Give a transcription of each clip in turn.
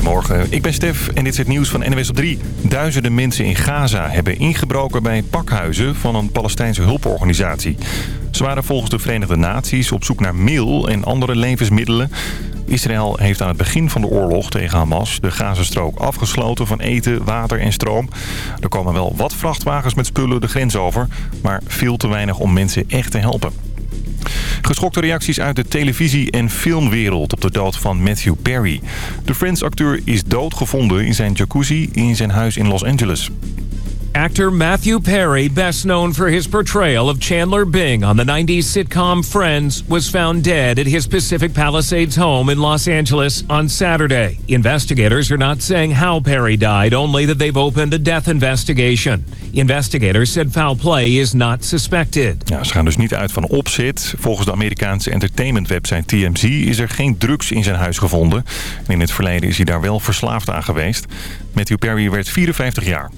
Goedemorgen, ik ben Stef en dit is het nieuws van NWS op 3. Duizenden mensen in Gaza hebben ingebroken bij pakhuizen van een Palestijnse hulporganisatie. Ze waren volgens de Verenigde Naties op zoek naar meel en andere levensmiddelen. Israël heeft aan het begin van de oorlog tegen Hamas de Gazastrook afgesloten van eten, water en stroom. Er komen wel wat vrachtwagens met spullen de grens over, maar veel te weinig om mensen echt te helpen. Geschokte reacties uit de televisie- en filmwereld op de dood van Matthew Perry. De Friends-acteur is doodgevonden in zijn jacuzzi in zijn huis in Los Angeles. Actor Matthew Perry, best known for his portrayal of Chandler Bing on the 90s sitcom Friends, was found dead at his Pacific Palisades home in Los Angeles on Saturday. Investigators are not saying how Perry died, only that they've opened a death investigation. Investigators said foul play is not suspected. Ja, ze gaan dus niet uit van opzet. Volgens de Amerikaanse entertainment-website TMZ is er geen drugs in zijn huis gevonden. En in het verleden is hij daar wel verslaafd aan geweest. Matthew Perry werd 54 jaar.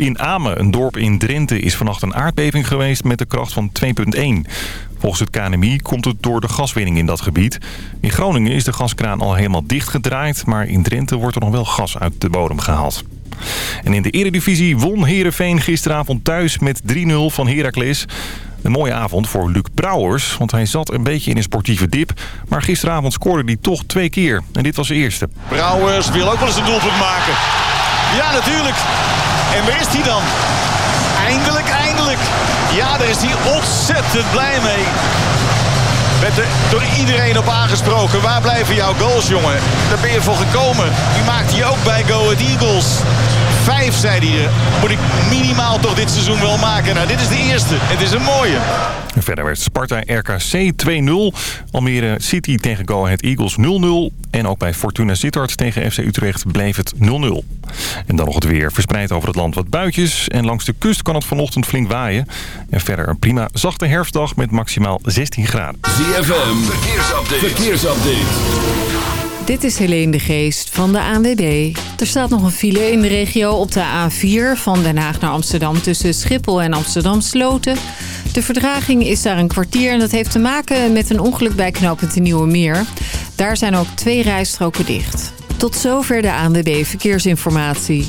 In Amen, een dorp in Drenthe, is vannacht een aardbeving geweest met de kracht van 2,1. Volgens het KNMI komt het door de gaswinning in dat gebied. In Groningen is de gaskraan al helemaal dichtgedraaid, maar in Drenthe wordt er nog wel gas uit de bodem gehaald. En in de eredivisie won Heerenveen gisteravond thuis met 3-0 van Heracles. Een mooie avond voor Luc Brouwers, want hij zat een beetje in een sportieve dip. Maar gisteravond scoorde hij toch twee keer. En dit was de eerste. Brouwers wil ook wel eens een doelpunt maken. Ja, natuurlijk. En waar is hij dan? Eindelijk, eindelijk. Ja, daar is hij ontzettend blij mee. Werd er door iedereen op aangesproken. Waar blijven jouw goals, jongen? Daar ben je voor gekomen. Die maakt hij ook bij Go Ahead Eagles. Vijf, zei hij. Moet ik minimaal toch dit seizoen wel maken. Nou, dit is de eerste. Het is een mooie. Verder werd Sparta RKC 2-0. Almere City tegen Go Ahead Eagles 0-0. En ook bij Fortuna Sittard tegen FC Utrecht bleef het 0-0. En dan nog het weer. Verspreid over het land wat buitjes. En langs de kust kan het vanochtend flink waaien. En verder een prima zachte herfstdag met maximaal 16 graden. ZFM, verkeersupdate. verkeersupdate. Dit is Helene de Geest van de ANWB. Er staat nog een file in de regio op de A4 van Den Haag naar Amsterdam... tussen Schiphol en Amsterdam Sloten. De verdraging is daar een kwartier en dat heeft te maken met een ongeluk bij knooppunt de Nieuwe Meer. Daar zijn ook twee rijstroken dicht. Tot zover de ANWB Verkeersinformatie.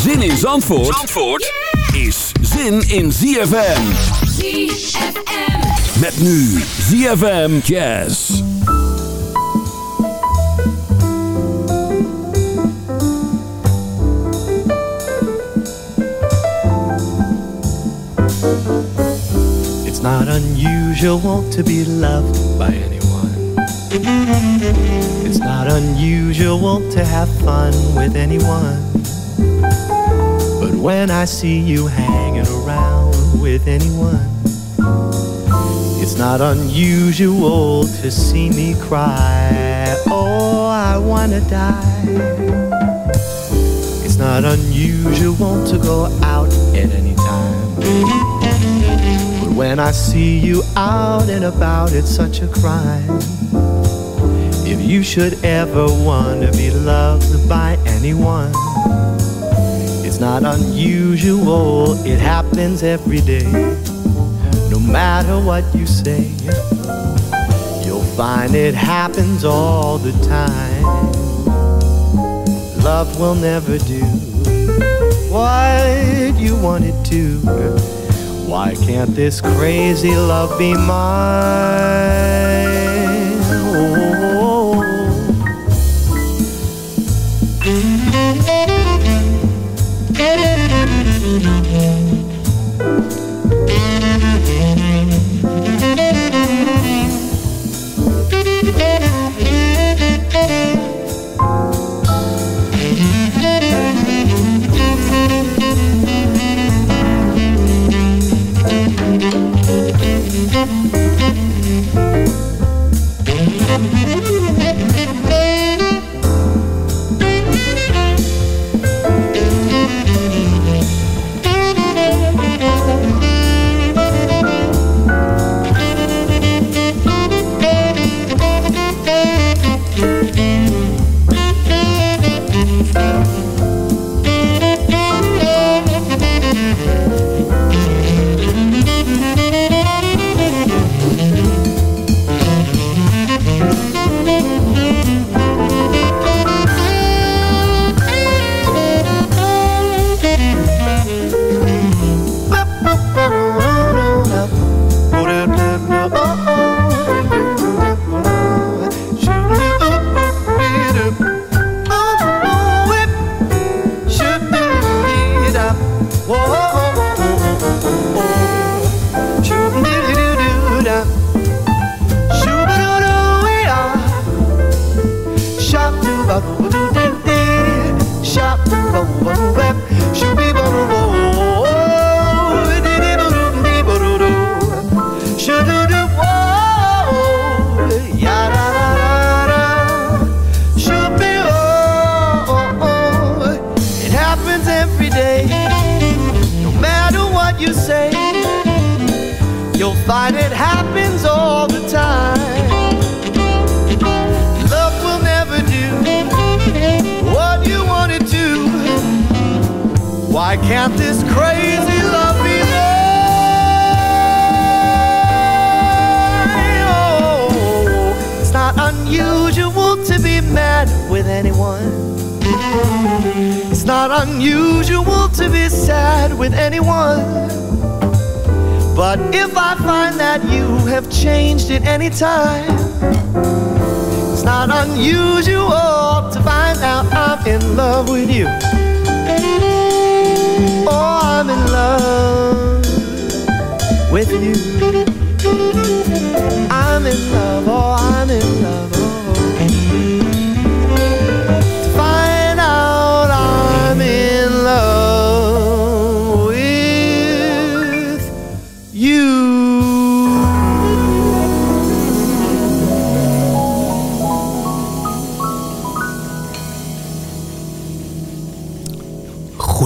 Zin in Zandvoort, Zandvoort is zin in ZFM. ZFM. Met nu ZFM Jazz. It's not unusual to be loved by anyone. It's not unusual to have fun with anyone. But when I see you hanging around with anyone, it's not unusual to see me cry. Oh, I wanna die. It's not unusual to go out at any time. But when I see you out and about, it's such a crime. If you should ever want to be loved by anyone, not unusual, it happens every day. No matter what you say, you'll find it happens all the time. Love will never do what you want it to. Why can't this crazy love be mine?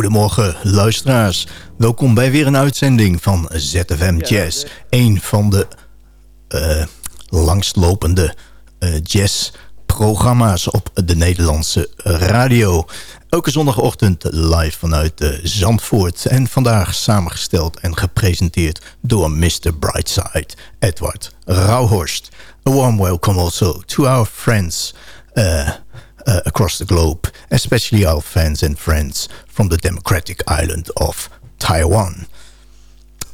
Goedemorgen luisteraars. Welkom bij weer een uitzending van ZFM Jazz. Een van de eh, langstlopende eh, jazzprogramma's op de Nederlandse radio. Elke zondagochtend live vanuit eh, Zandvoort. En vandaag samengesteld en gepresenteerd door Mr. Brightside, Edward Rauhorst. A warm welcome also to our friends... uh, uh, across the globe, especially our fans and friends from the democratic island of Taiwan.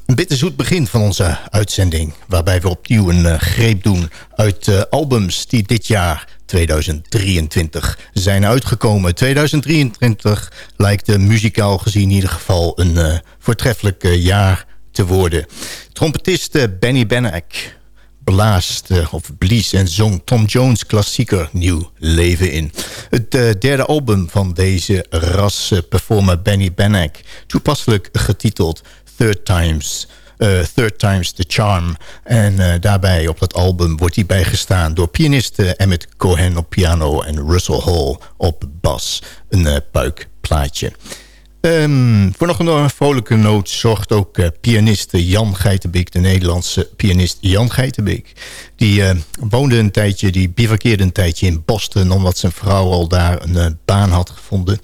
Een bitterzoet begin van onze uitzending... waarbij we opnieuw een uh, greep doen uit uh, albums die dit jaar 2023 zijn uitgekomen. 2023 lijkt muzikaal gezien in ieder geval een uh, voortreffelijk jaar te worden. Trompetist Benny Benek blaast uh, of blies en zong Tom Jones klassieker Nieuw Leven in. Het uh, derde album van deze ras performer Benny Benek, toepasselijk getiteld Third Times... Uh, Third Times the Charm. En daarbij op dat album wordt hij bijgestaan door pianisten Emmett Cohen op piano en Russell Hall op bas. Een puikplaatje. Um, voor nog een vrolijke noot zorgt ook uh, pianist Jan Geitenbeek... de Nederlandse pianist Jan Geitenbeek. Die uh, woonde een tijdje, die bivakkeerde een tijdje in Boston... omdat zijn vrouw al daar een baan had gevonden.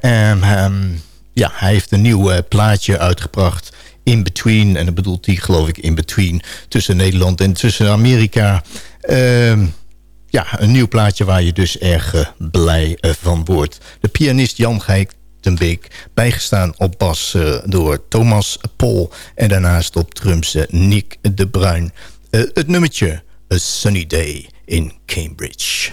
en um, ja, hij heeft een nieuw plaatje uitgebracht... In Between, en dat bedoelt hij geloof ik in Between... tussen Nederland en tussen Amerika... Ja, een nieuw plaatje waar je dus erg blij van wordt. De pianist Jan Geitenbeek Beek. Bijgestaan op bas uh, door Thomas Pol. En daarnaast op drums uh, Nick de Bruin. Uh, het nummertje A Sunny Day in Cambridge.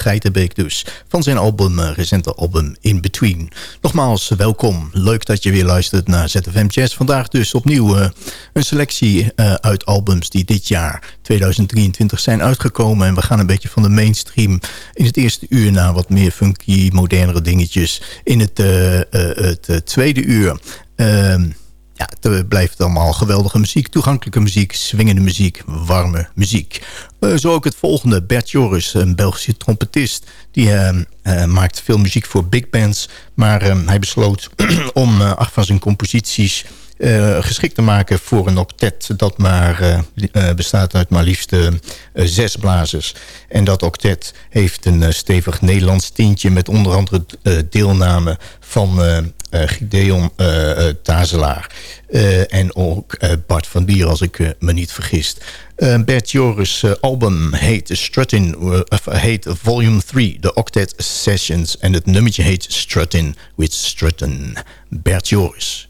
Geitenbeek dus. Van zijn album, uh, recente album In Between. Nogmaals, welkom. Leuk dat je weer luistert naar ZFM Jazz. Vandaag dus opnieuw uh, een selectie uit albums die dit jaar 2023 zijn uitgekomen. En we gaan een beetje van de mainstream in het eerste uur naar wat meer funky, modernere dingetjes. In het, het tweede uur... Ehm, ja, het blijft allemaal geweldige muziek. Toegankelijke muziek, swingende muziek, warme muziek. Uh, zo ook het volgende. Bert Joris, een Belgische trompetist. Die uh, uh, maakt veel muziek voor big bands. Maar hij besloot om acht van zijn composities... geschikt te maken voor een octet dat maar bestaat uit maar liefst zes blazers. En dat octet heeft een stevig Nederlands tintje met onder andere deelname van uh, Gideon uh, Tazelaar. Uh, en ook Bart van Bier, als ik me niet vergis. Bert Joris' album heet Strutin, heet Volume 3, de Octet Sessions. En het nummertje heet Strutin with Strutton. Bert Joris.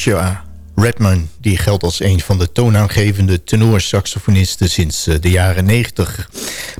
Joshua Redman, die geldt als een van de toonaangevende tenorsaxofonisten sinds eh, de jaren 90.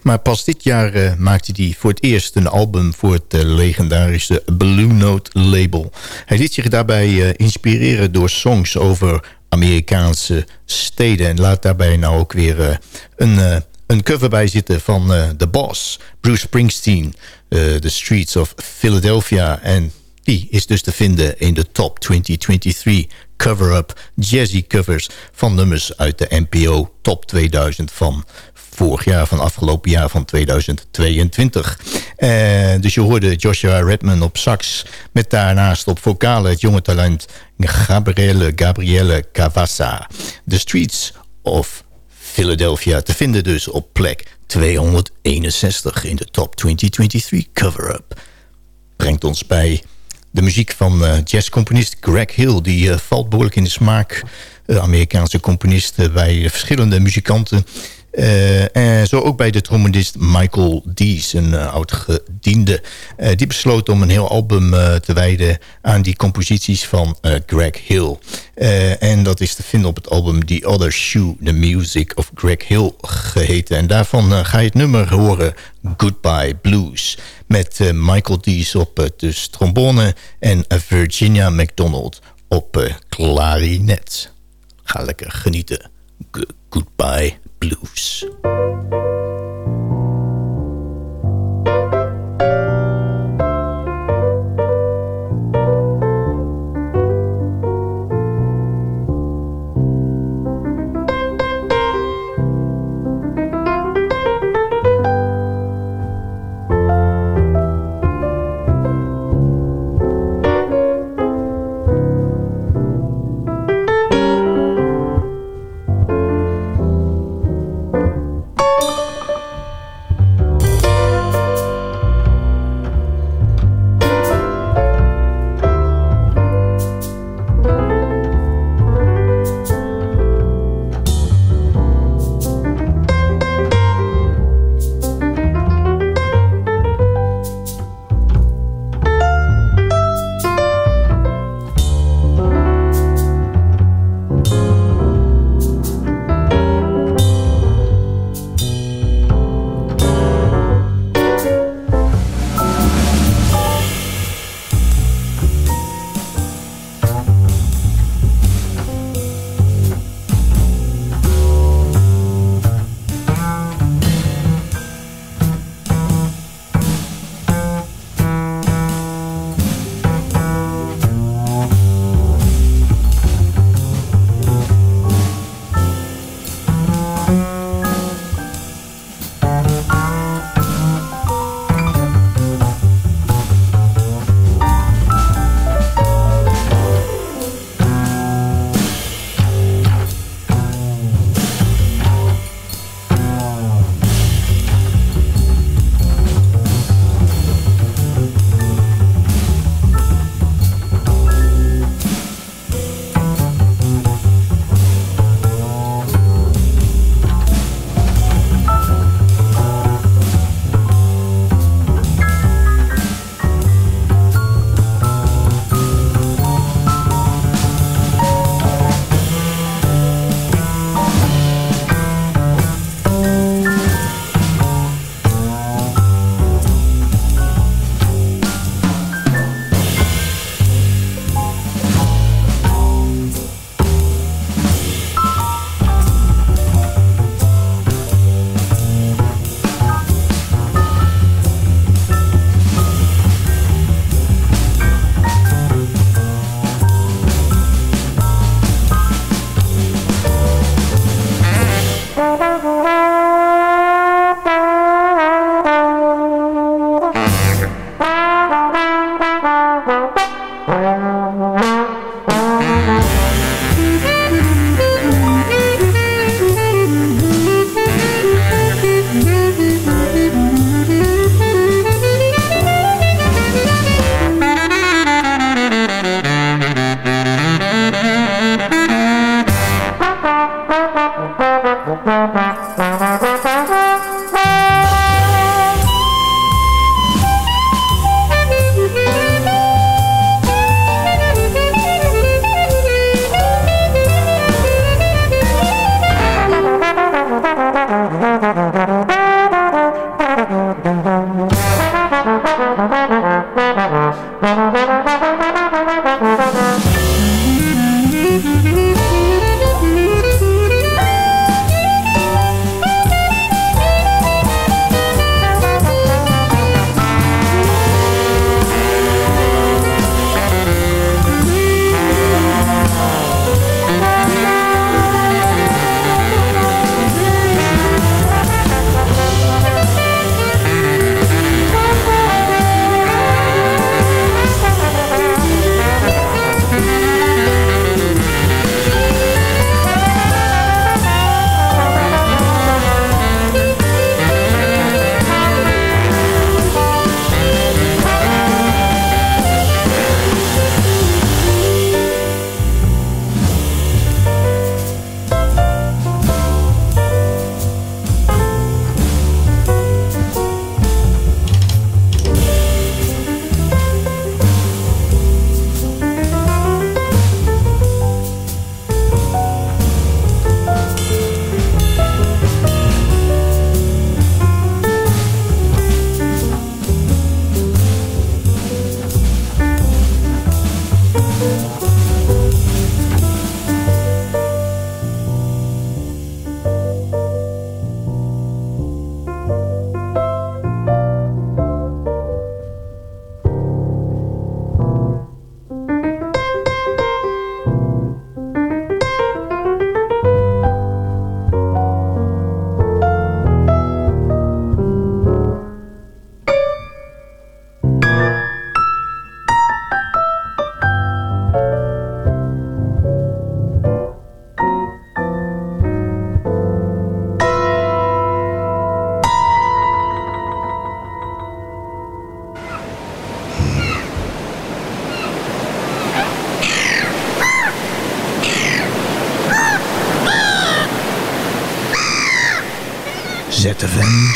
Maar pas dit jaar uh, maakte hij voor het eerst een album voor het uh, legendarische Blue Note label. Hij liet zich daarbij inspireren door songs over Amerikaanse steden. En laat daarbij nou ook weer een, een cover bij zitten van The Boss, Bruce Springsteen, The Streets of Philadelphia en is dus te vinden in de Top 2023 Cover-Up Jazzy Covers van nummers uit de NPO Top 2000 van vorig jaar, van afgelopen jaar van 2022. Uh, dus je hoorde Joshua Redman op sax... met daarnaast op vocalen het jonge talent Gabriele, Gabriele Cavassa. The Streets of Philadelphia te vinden dus op plek 261 in de Top 2023 Cover-Up. Brengt ons bij de muziek van uh, jazzcomponist Greg Hill. Die uh, valt behoorlijk in de smaak. Uh, Amerikaanse componist bij verschillende muzikanten. En zo ook bij de trombonist Michael Dees, een oud gediende. die besloot om een heel album te wijden aan die composities van Greg Hill. en dat is te vinden op het album The Other Shoe, The Music of Greg Hill geheten. En daarvan ga je het nummer horen, Goodbye Blues met Michael Dees op dus trombone en Virginia McDonald op klarinet. Ga lekker genieten. Goodbye Blues.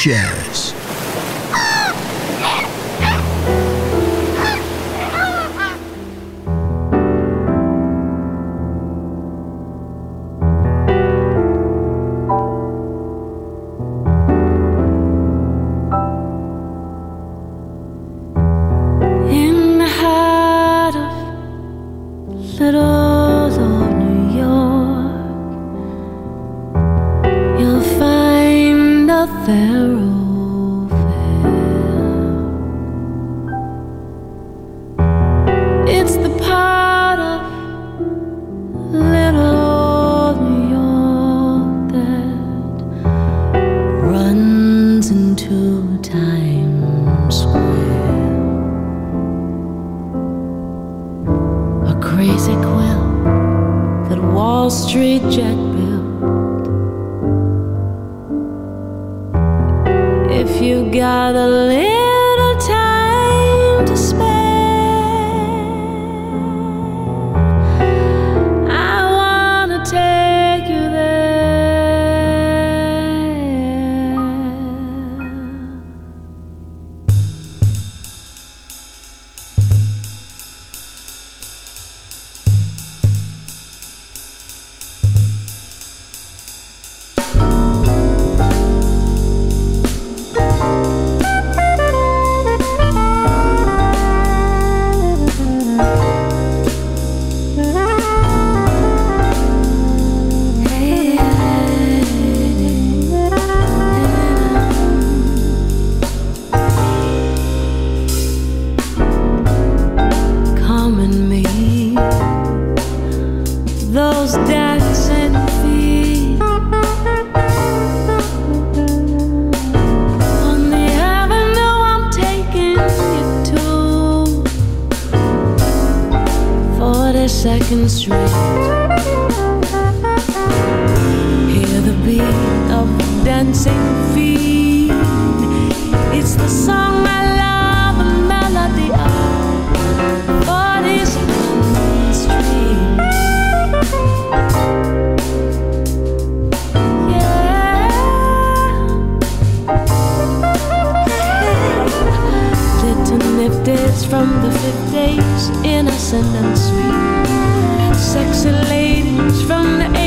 Show. from the fifth days, innocent and sweet. Sexy ladies from the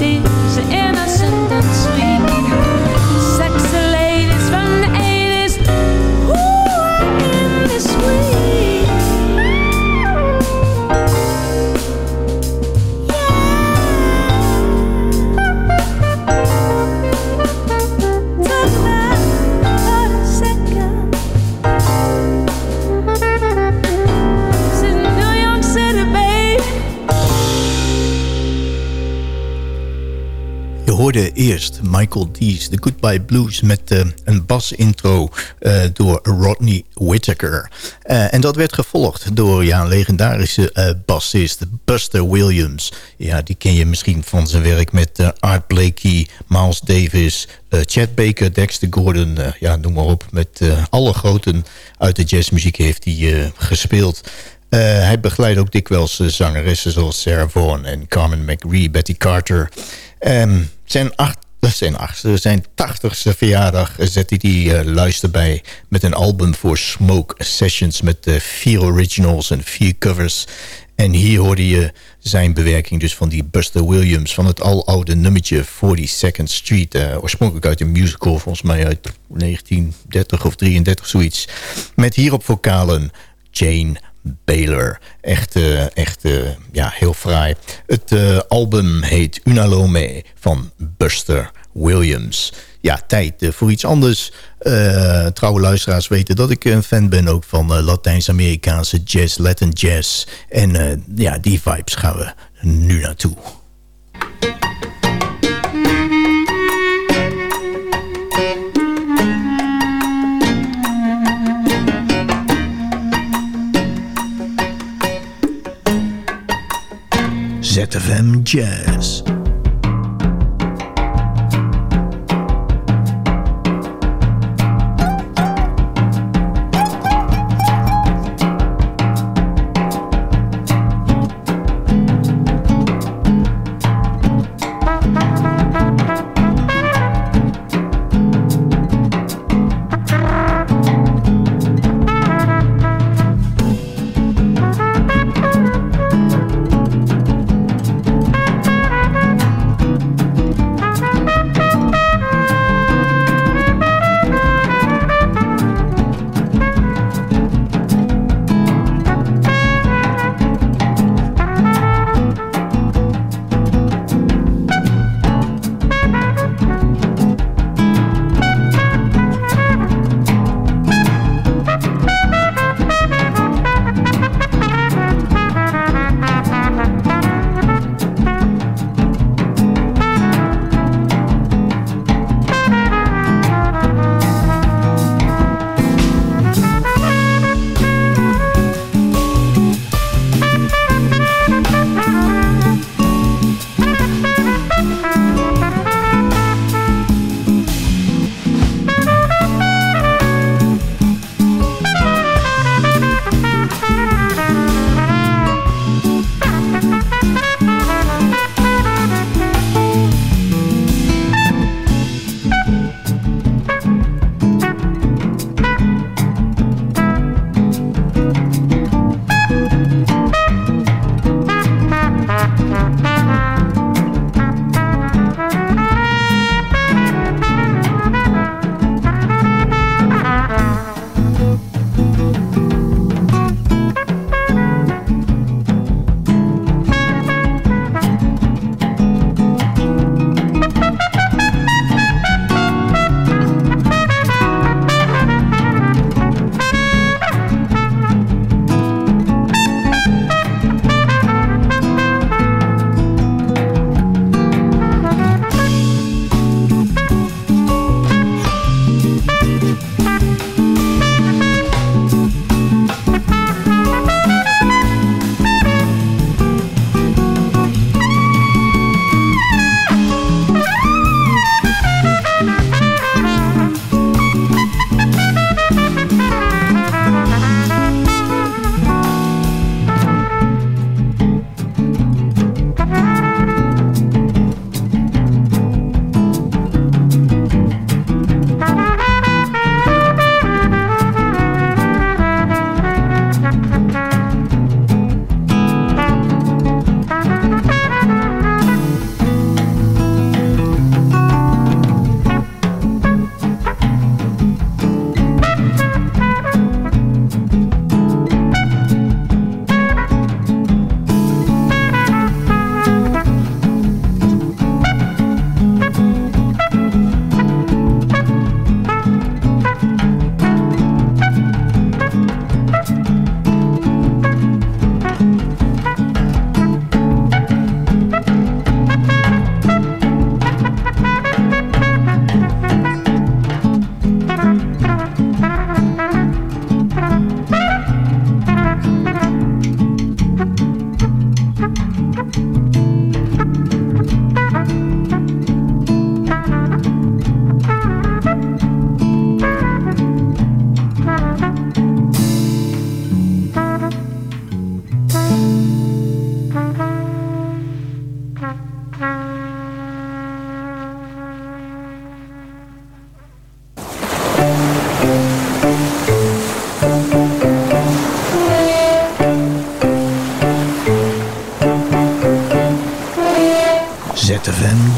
it is Michael Dees, The Goodbye Blues... met uh, een bas-intro uh, door Rodney Whittaker. Uh, en dat werd gevolgd door ja, een legendarische bassist Buster Williams. Ja, die ken je misschien van zijn werk met Art Blakey, Miles Davis... Chad Baker, Dexter Gordon, ja, noem maar op. Met alle groten uit de jazzmuziek heeft hij gespeeld... Hij begeleidt ook dikwijls zangeressen zoals Sarah Vaughan en Carmen McRae, Betty Carter. Um, zijn, acht, zijn, achtste, zijn tachtigste verjaardag zet hij die uh, luister bij met een album voor Smoke Sessions met vier originals en vier covers. En hier hoorde je zijn bewerking dus van die Buster Williams... van het aloude nummertje 42nd Street. oorspronkelijk uit een musical, volgens mij uit 1930 of 33, zoiets. Met hierop vocalen Jane Baylor. Echt, uh, echt uh, ja, heel fraai. Het uh, album heet Unalome van Buster Williams. Ja, tijd voor iets anders. trouwe luisteraars weten dat ik een fan ben ook van Latijns-Amerikaanse jazz, Latin jazz. En ja, die vibes gaan we nu naartoe. ZFM Jazz.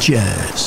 Jazz.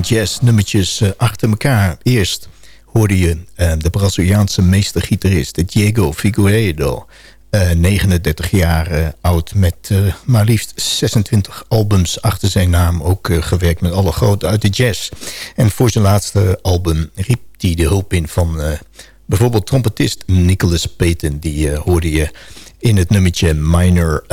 Jazz nummertjes uh, achter elkaar. Eerst hoorde je uh, de Braziliaanse meestergitarist Diego Figueiredo. 39 jaar oud met maar liefst 26 albums achter zijn naam. Ook gewerkt met alle grote uit de jazz. En voor zijn laatste album riep hij de hulp in van bijvoorbeeld trompetist Nicholas Payton. Die hoorde je in het nummertje Minor,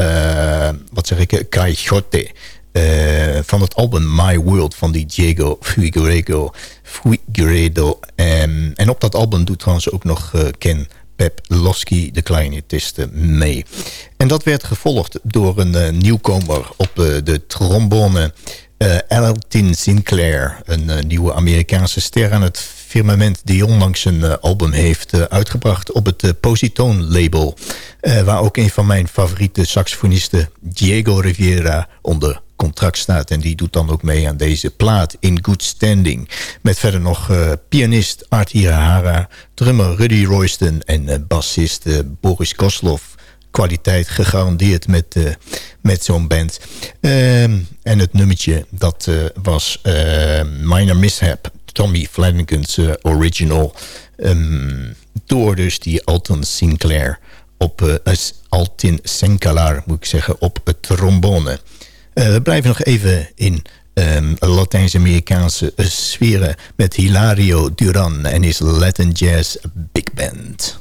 wat zeg ik, Caixote... Uh, van het album My World van die Diego Figueiredo. Figueiredo. Um, en op dat album doet trouwens ook nog uh, Ken Peplowski, de kleinetiste, mee. En dat werd gevolgd door een uh, nieuwkomer op de trombone... Elton Sinclair, een nieuwe Amerikaanse ster aan het firmament... die onlangs een album heeft uitgebracht op het Positone-label... waar ook een van mijn favoriete saxofonisten, Diego Rivera, onder contract staat. En die doet dan ook mee aan deze plaat in good standing. Met verder nog uh, pianist Art Hirahara, drummer Rudy Royston en uh, bassist uh, Boris Koslov. Kwaliteit gegarandeerd met, met zo'n band. Ehm, en het nummertje, dat was Minor Mishap. Tommy Flanagan's original. Um, door dus die Alton Sinclair op Altin Senkalar, moet ik zeggen, op het trombone. Uh, we blijven nog even in um, Latijns-Amerikaanse sferen met Hilario Duran en his Latin Jazz Big Band.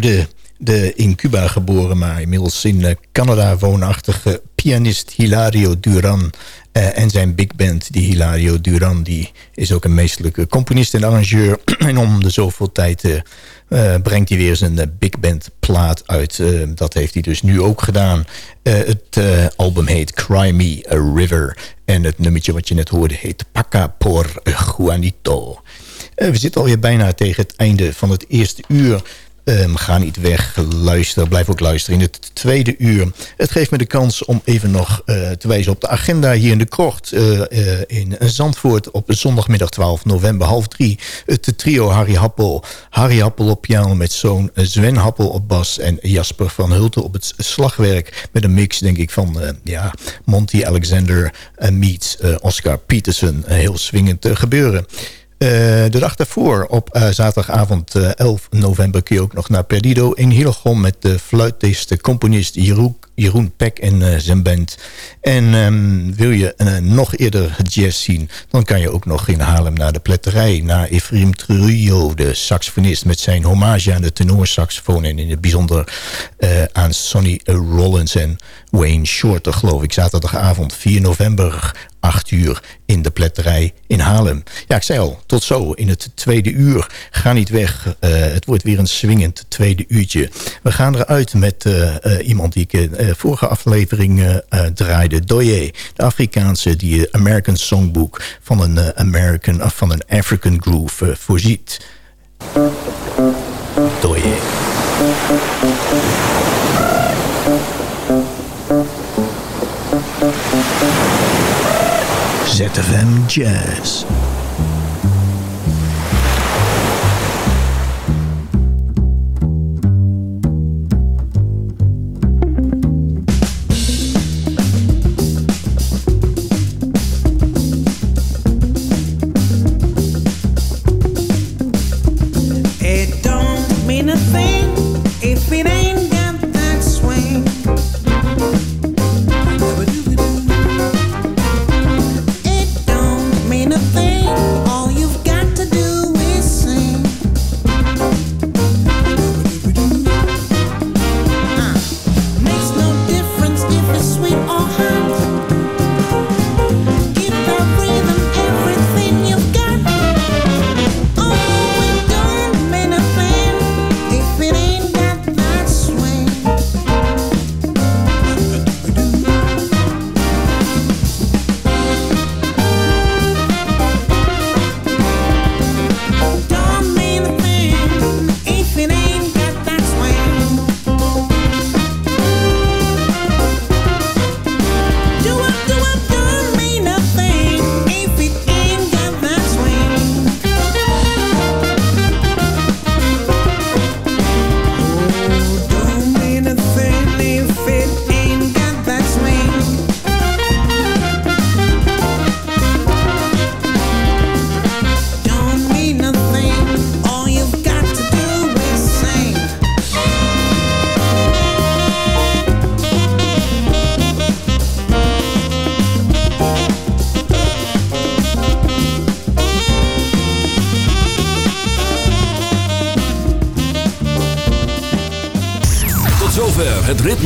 De in Cuba geboren, maar inmiddels in eh, Canada woonachtige pianist Hilario Duran uh, en zijn big band, die Hilario Duran, die is ook een meestelijke componist en arrangeur. en om de zoveel tijd uh, brengt hij weer zijn big band plaat uit. dat heeft hij dus nu ook gedaan. het album heet Cry Me a River. En het nummertje wat je net hoorde heet Paca por Juanito. we zitten alweer bijna tegen het einde van het eerste uur. Um, ga niet weg, luister, blijf ook luisteren in het tweede uur. Het geeft me de kans om even nog uh, te wijzen op de agenda hier in de Kort. Uh, uh, in Zandvoort op zondagmiddag 12 november, half drie. Het trio Harry Happel. Harry Happel op piano met zoon Sven Happel op bas... en Jasper van Hulten op het slagwerk. Met een mix, denk ik, van ja, Monty Alexander meets Oscar Peterson. heel swingend gebeuren. Uh, de dag daarvoor, op uh, zaterdagavond uh, 11 november... kun je ook nog naar Perdido in Hillegom... met de fluitist, componist Jeroen, Peck en zijn band. En um, wil je nog eerder jazz zien... dan kan je ook nog in Haarlem naar de pletterij... naar Ephraim Trujillo, de saxofonist... met zijn hommage aan de tenorsaxofoon... en in het bijzonder aan Sonny Rollins en Wayne Shorter, geloof ik. Zaterdagavond 4 november 8 uur in de pletterij in Haarlem. Ja, ik zei al, tot zo in het tweede uur. Ga niet weg. Uh, het wordt weer een swingend tweede uurtje. We gaan eruit met uh, uh, iemand die ik in vorige aflevering draaide. Doye, de Afrikaanse die American Songbook van een, American, van een African Groove voorziet. Doye. ZFM Jazz.